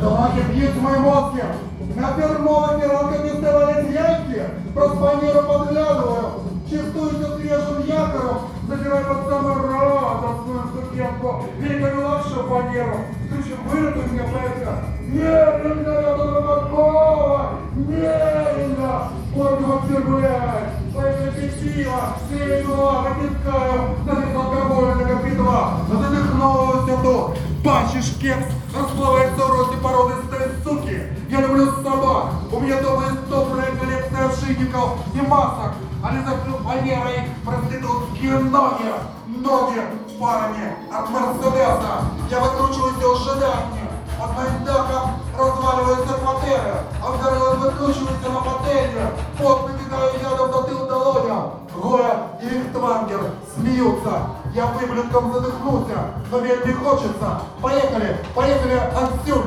Давайте Бідолахи мои мозги! На фірмовані ранками ставали яйки, проспаніру подглядував, чистуються свіжим якором, забирай под самый рот свою ступенку, великами лапшу фанеру, ключи вырыту мне Нет, Не, нельзя, я тут Рыбакова, нельзя, он его терпеть. Поэтому печила, сильно, потискаю, залез алкоголь, как битва, задыхнулся тут, бачишь кекс, расплавается рот. Я люблю собак, у меня дома есть добрая коллекция ошейников и масок. Они закрыл манерой проститутские ноги, ноги парами от Мерседеса. Я выкручиваюсь из ожидания. От Майдака разваливаются квартиры, а второй выкручивается на мотеле. Пот выбегаю ядом до тыл долоня. Гоя и Рихтвангер смеются. Я выблюдком задохнулся, но ведь не хочется. Поехали, поехали, Ансюль,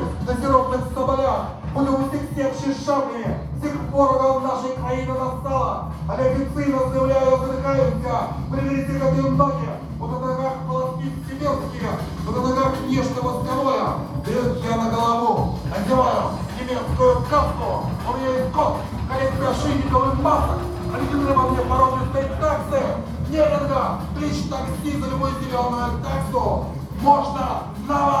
С тех пор в нашей країни настала. Але офіційно заявляю, задихаюся. Приберите коты ноги. Вот на ногах полоски сибирские, вот на ногах нечто восковое. Берет я на голову, одеваю немецкую каску. У меня есть кот, коллекция ошейников и масок. Оригинальные во мне породистые таксы. Немного, клич такси за любую зеленую таксу. Можно, снова, танк, самурайский.